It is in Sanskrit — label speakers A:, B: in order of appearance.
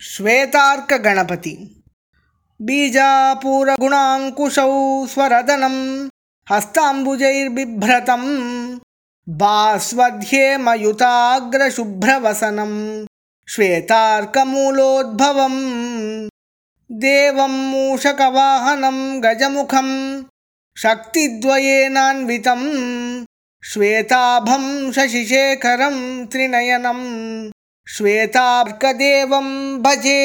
A: श्वेतार्कगणपति। बीजापूरगुणाङ्कुशौ स्वरदनं हस्ताम्बुजैर्बिभ्रतं बास्वध्येमयुताग्रशुभ्रवसनं श्वेतार्कमूलोद्भवम् देवं मूषकवाहनं गजमुखं शक्तिद्वयेनान्वितं श्वेताभं शशिशेखरं त्रिनयनं श्वेतार्कदेवं भजे।